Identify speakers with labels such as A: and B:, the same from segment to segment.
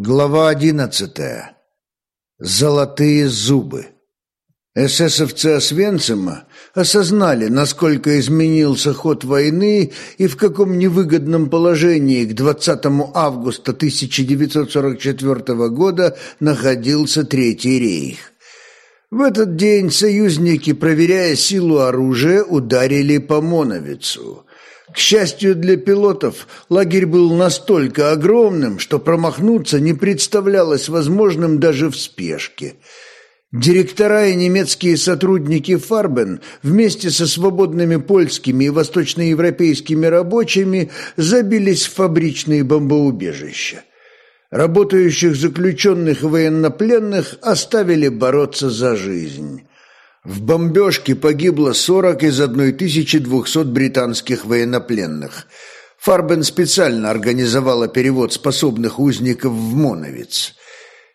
A: Глава одиннадцатая. Золотые зубы. Эсэсовцы Освенцима осознали, насколько изменился ход войны и в каком невыгодном положении к 20 августа 1944 года находился Третий рейх. В этот день союзники, проверяя силу оружия, ударили по Моновицу – к счастью для пилотов, лагерь был настолько огромным, что промахнуться не представлялось возможным даже в спешке. Директора и немецкие сотрудники Фарбен вместе со свободными польскими и восточноевропейскими рабочими забились в фабричные бомбоубежища. Работающих заключенных военнопленных оставили бороться за жизнь. В бомбежке погибло 40 из 1200 британских военнопленных. Фарбен специально организовала перевод способных узников в Моновец.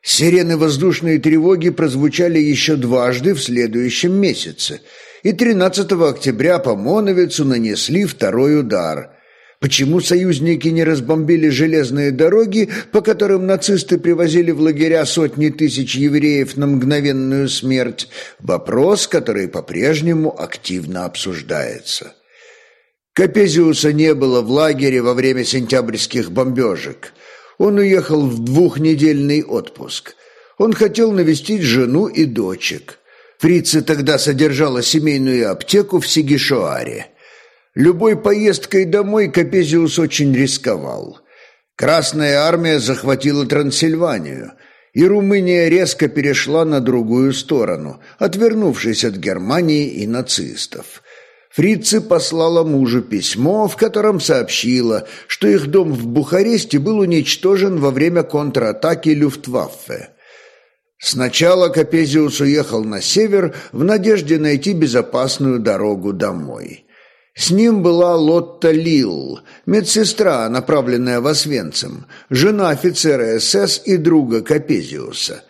A: Сирены воздушной тревоги прозвучали еще дважды в следующем месяце, и 13 октября по Моновицу нанесли второй удар – Почему союзники не разбомбили железные дороги, по которым нацисты привозили в лагеря сотни тысяч евреев на мгновенную смерть? Вопрос, который по-прежнему активно обсуждается. Капезиуса не было в лагере во время сентябрьских бомбежек. Он уехал в двухнедельный отпуск. Он хотел навестить жену и дочек. Фрица тогда содержала семейную аптеку в Сигишоаре. Любой поездкой домой Капезиус очень рисковал. Красная армия захватила Трансильванию, и Румыния резко перешла на другую сторону, отвернувшись от Германии и нацистов. Фрицы послала мужу письмо, в котором сообщила, что их дом в Бухаресте был уничтожен во время контратаки Люфтваффе. Сначала Капезиус уехал на север в надежде найти безопасную дорогу домой. С ним была Лотта Лил, медсестра, направленная в Освенцим, жена офицера СС и друга Капезиуса.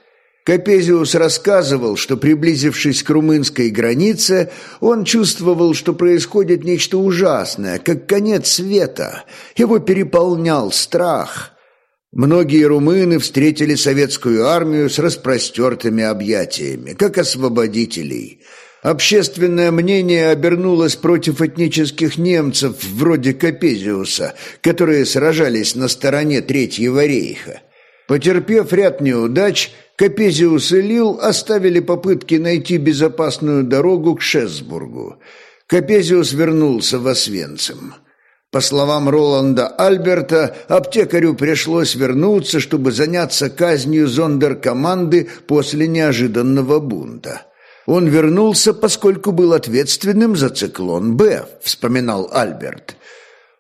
A: Капезиус рассказывал, что, приблизившись к румынской границе, он чувствовал, что происходит нечто ужасное, как конец света. Его переполнял страх. Многие румыны встретили советскую армию с распростертыми объятиями, как освободителей – Общественное мнение обернулось против этнических немцев вроде Капезиуса, которые сражались на стороне Третьего рейха. Потерпев ряд неудач, Капезиус и Лил оставили попытки найти безопасную дорогу к Шесбургу. Капезиус вернулся в Освенцим. По словам Роланда Альберта, аптекарю пришлось вернуться, чтобы заняться казнью зондеркоманды после неожиданного бунта. Он вернулся, поскольку был ответственным за циклон «Б», вспоминал Альберт.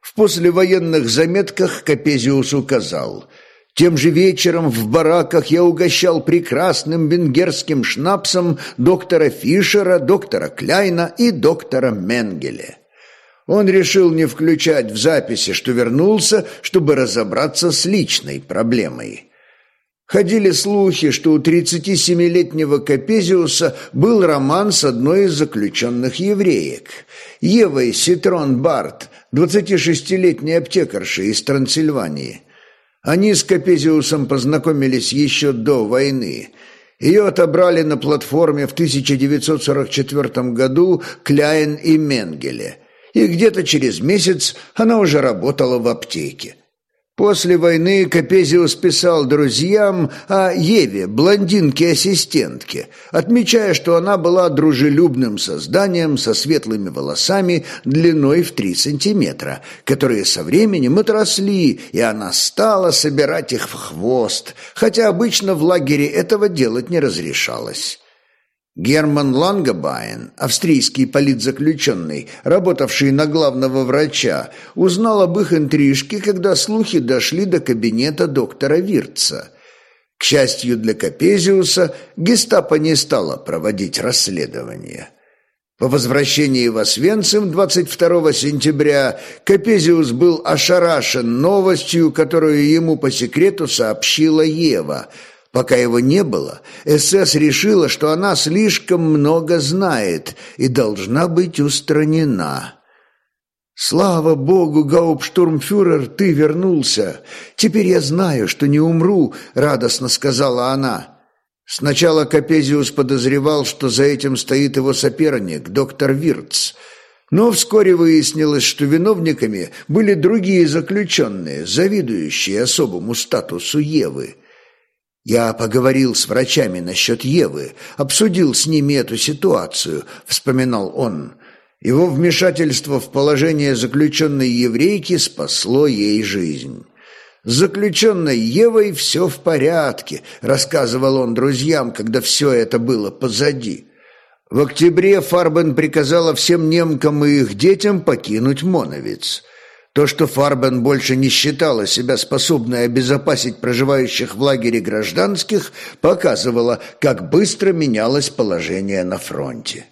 A: В послевоенных заметках Капезиус указал – тем же вечером в бараках я угощал прекрасным венгерским шнапсом доктора Фишера, доктора Кляйна и доктора Менгеле. Он решил не включать в записи, что вернулся, чтобы разобраться с личной проблемой. Ходили слухи, что у 37-летнего Капезиуса был роман с одной из заключенных евреек, Евой Ситрон Барт, 26-летней аптекаршей из Трансильвании. Они с Капезиусом познакомились еще до войны. Ее отобрали на платформе в 1944 году Кляйн и Менгеле, и где-то через месяц она уже работала в аптеке. После войны Капезиус писал друзьям о Еве, блондинке-ассистентке, отмечая, что она была дружелюбным созданием со светлыми волосами длиной в три сантиметра, которые со временем отросли, и она стала собирать их в хвост, хотя обычно в лагере этого делать не разрешалось. Герман Лангобайн, австрийский политзаключенный, работавший на главного врача, узнал об их интрижке, когда слухи дошли до кабинета доктора Вирца. К счастью для Капезиуса, гестапо не стало проводить расследование. По возвращении в Освенцим 22 сентября Капезиус был ошарашен новостью, которую ему по секрету сообщила Ева – Пока его не было, СС решила, что она слишком много знает и должна быть устранена. «Слава богу, гауптштурмфюрер, ты вернулся! Теперь я знаю, что не умру», — радостно сказала она. Сначала Капезиус подозревал, что за этим стоит его соперник, доктор Вирц, но вскоре выяснилось, что виновниками были другие заключенные, завидующие особому статусу Евы. «Я поговорил с врачами насчет Евы, обсудил с ними эту ситуацию», — вспоминал он. Его вмешательство в положение заключенной еврейки спасло ей жизнь. «С заключенной Евой все в порядке», — рассказывал он друзьям, когда все это было позади. В октябре Фарбен приказала всем немкам и их детям покинуть Моновиц. То, что Фарбен больше не считала себя способной обезопасить проживающих в лагере гражданских, показывало, как быстро менялось положение на фронте.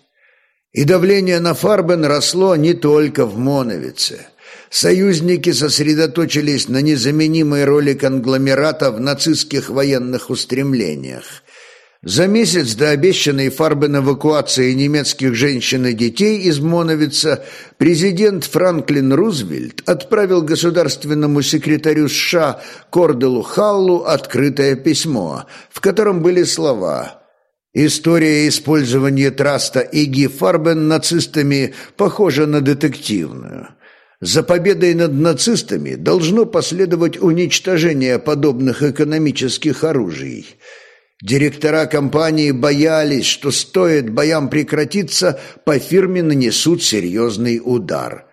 A: И давление на Фарбен росло не только в Моновице. Союзники сосредоточились на незаменимой роли конгломерата в нацистских военных устремлениях. За месяц до обещанной Фарбен эвакуации немецких женщин и детей из Моновица президент Франклин Рузвельт отправил государственному секретарю США Корделу Халлу открытое письмо, в котором были слова История использования траста Иги Фарбен нацистами похожа на детективную. За победой над нацистами должно последовать уничтожение подобных экономических оружий. Директора компании боялись, что стоит боям прекратиться, по фирме нанесут серьезный удар.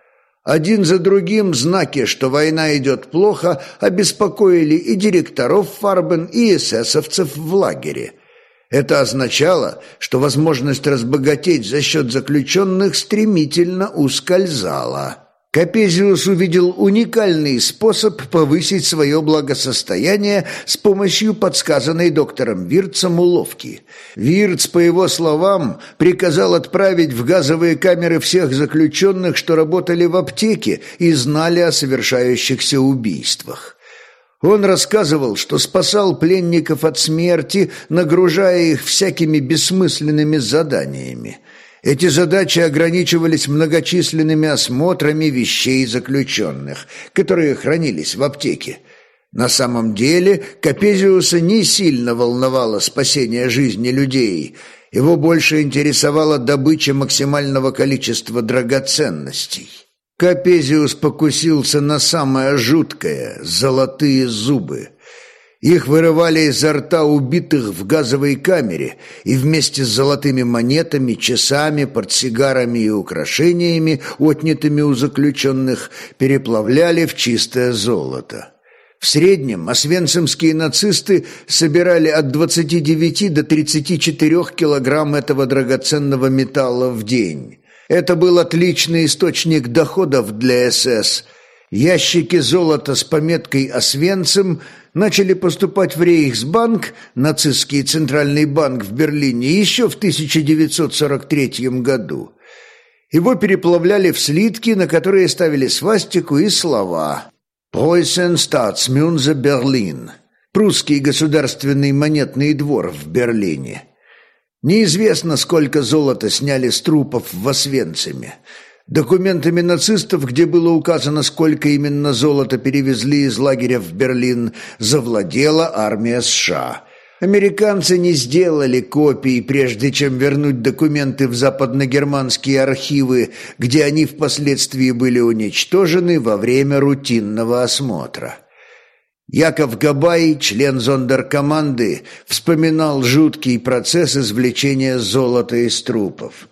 A: Один за другим знаки, что война идет плохо, обеспокоили и директоров Фарбен, и эсэсовцев в лагере – это означало, что возможность разбогатеть за счет заключенных стремительно ускользала. Капезиус увидел уникальный способ повысить свое благосостояние с помощью подсказанной доктором Вирцем уловки. Вирц, по его словам, приказал отправить в газовые камеры всех заключенных, что работали в аптеке и знали о совершающихся убийствах. Он рассказывал, что спасал пленников от смерти, нагружая их всякими бессмысленными заданиями. Эти задачи ограничивались многочисленными осмотрами вещей заключенных, которые хранились в аптеке. На самом деле Капезиуса не сильно волновало спасение жизни людей. Его больше интересовала добыча максимального количества драгоценностей. Капезиус покусился на самое жуткое – золотые зубы. Их вырывали изо рта убитых в газовой камере и вместе с золотыми монетами, часами, портсигарами и украшениями, отнятыми у заключенных, переплавляли в чистое золото. В среднем освенцимские нацисты собирали от 29 до 34 килограмм этого драгоценного металла в день. Это был отличный источник доходов для СС. Ящики золота с пометкой «Освенцим» начали поступать в Рейхсбанк, нацистский центральный банк в Берлине, еще в 1943 году. Его переплавляли в слитки, на которые ставили свастику и слова «Preußen Staatsmünze Berlin» – прусский государственный монетный двор в Берлине. Неизвестно, сколько золота сняли с трупов в Освенциме. Документами нацистов, где было указано, сколько именно золота перевезли из лагеря в Берлин, завладела армия США. Американцы не сделали копий, прежде чем вернуть документы в западногерманские архивы, где они впоследствии были уничтожены во время рутинного осмотра. Яков Габай, член зондеркоманды, вспоминал жуткий процесс извлечения золота из трупов.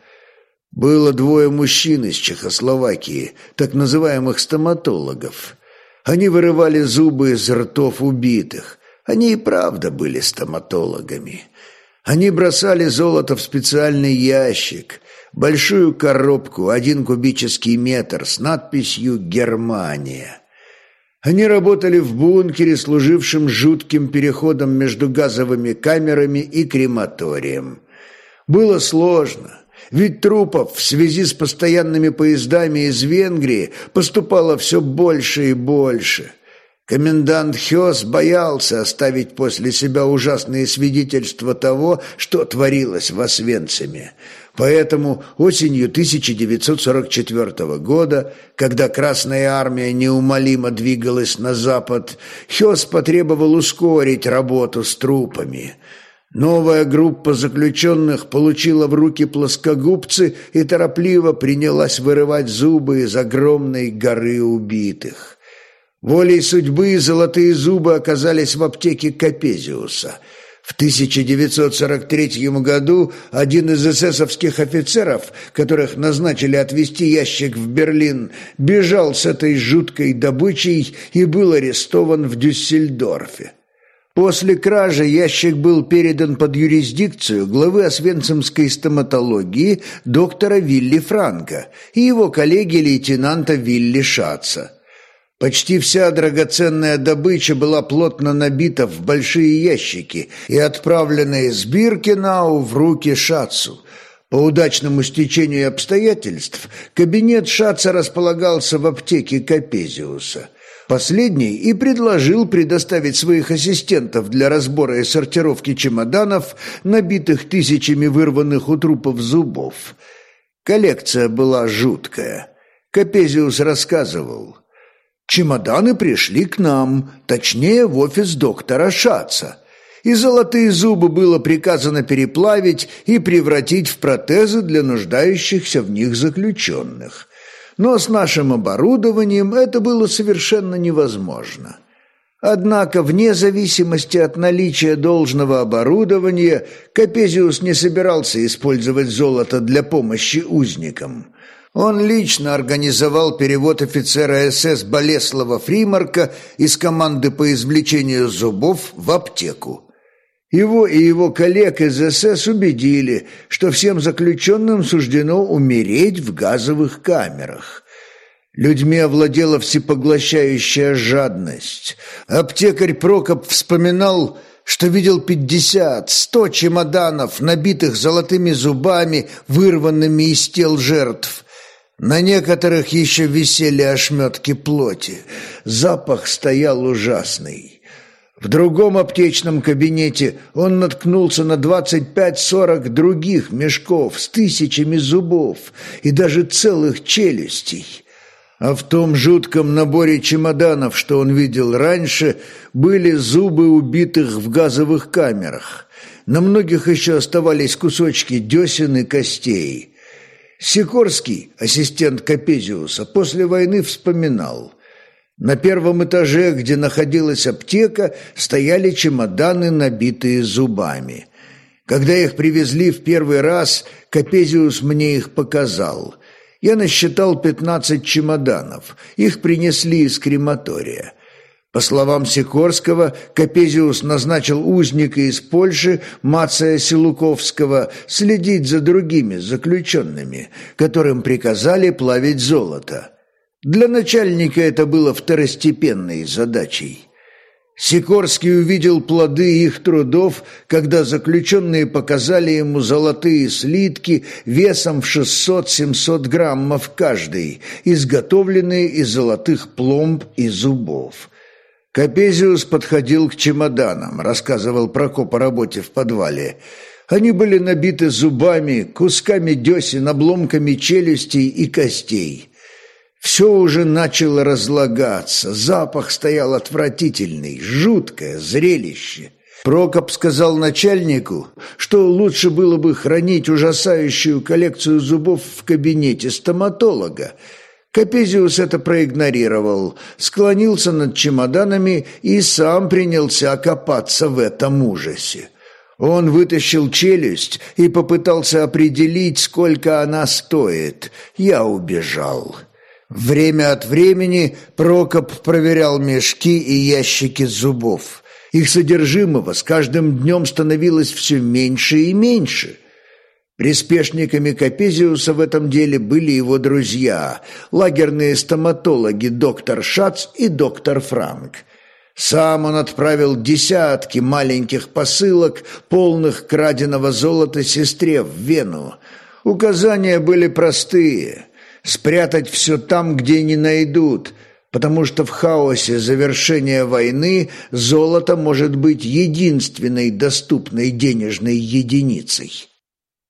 A: Было двое мужчин из Чехословакии, так называемых стоматологов. Они вырывали зубы из ртов убитых. Они и правда были стоматологами. Они бросали золото в специальный ящик, большую коробку, один кубический метр с надписью «Германия». Они работали в бункере, служившем жутким переходом между газовыми камерами и крематорием. Было сложно, ведь трупов в связи с постоянными поездами из Венгрии поступало все больше и больше. Комендант Хёс боялся оставить после себя ужасные свидетельства того, что творилось в Освенциме. Поэтому осенью 1944 года, когда Красная Армия неумолимо двигалась на запад, Хёс потребовал ускорить работу с трупами. Новая группа заключенных получила в руки плоскогубцы и торопливо принялась вырывать зубы из огромной горы убитых. Волей судьбы золотые зубы оказались в аптеке Капезиуса. В 1943 году один из эсэсовских офицеров, которых назначили отвезти ящик в Берлин, бежал с этой жуткой добычей и был арестован в Дюссельдорфе. После кражи ящик был передан под юрисдикцию главы освенцимской стоматологии доктора Вилли Франка и его коллеги лейтенанта Вилли Шаца. Почти вся драгоценная добыча была плотно набита в большие ящики и отправлена из Биркенау в руки Шацу. По удачному стечению обстоятельств кабинет Шаца располагался в аптеке Капезиуса. Последний и предложил предоставить своих ассистентов для разбора и сортировки чемоданов, набитых тысячами вырванных у трупов зубов. Коллекция была жуткая. Капезиус рассказывал – Чемоданы пришли к нам, точнее, в офис доктора Шаца. И золотые зубы было приказано переплавить и превратить в протезы для нуждающихся в них заключенных. Но с нашим оборудованием это было совершенно невозможно. Однако, вне зависимости от наличия должного оборудования, Капезиус не собирался использовать золото для помощи узникам. Он лично организовал перевод офицера СС Болеслава Фримарка из команды по извлечению зубов в аптеку. Его и его коллег из СС убедили, что всем заключенным суждено умереть в газовых камерах. Людьми овладела всепоглощающая жадность. Аптекарь Прокоп вспоминал, что видел пятьдесят, сто чемоданов, набитых золотыми зубами, вырванными из тел жертв. На некоторых еще висели ошметки плоти. Запах стоял ужасный. В другом аптечном кабинете он наткнулся на двадцать пять-сорок других мешков с тысячами зубов и даже целых челюстей. А в том жутком наборе чемоданов, что он видел раньше, были зубы убитых в газовых камерах. На многих еще оставались кусочки десен и костей. Сикорский, ассистент Капезиуса, после войны вспоминал. На первом этаже, где находилась аптека, стояли чемоданы, набитые зубами. Когда их привезли в первый раз, Капезиус мне их показал. Я насчитал пятнадцать чемоданов. Их принесли из крематория. По словам Сикорского, Капезиус назначил узника из Польши Мация Силуковского следить за другими заключенными, которым приказали плавить золото. Для начальника это было второстепенной задачей. Сикорский увидел плоды их трудов, когда заключенные показали ему золотые слитки весом в 600-700 граммов каждый, изготовленные из золотых пломб и зубов. Капезиус подходил к чемоданам, рассказывал Прокоп о работе в подвале. Они были набиты зубами, кусками десен, обломками челюстей и костей. Все уже начало разлагаться, запах стоял отвратительный, жуткое зрелище. Прокоп сказал начальнику, что лучше было бы хранить ужасающую коллекцию зубов в кабинете стоматолога, Капезиус это проигнорировал, склонился над чемоданами и сам принялся копаться в этом ужасе. Он вытащил челюсть и попытался определить, сколько она стоит. Я убежал. Время от времени Прокоп проверял мешки и ящики зубов. Их содержимого с каждым днем становилось все меньше и меньше – Приспешниками Капезиуса в этом деле были его друзья, лагерные стоматологи доктор Шац и доктор Франк. Сам он отправил десятки маленьких посылок, полных краденого золота сестре в Вену. Указания были простые – спрятать все там, где не найдут, потому что в хаосе завершения войны золото может быть единственной доступной денежной единицей.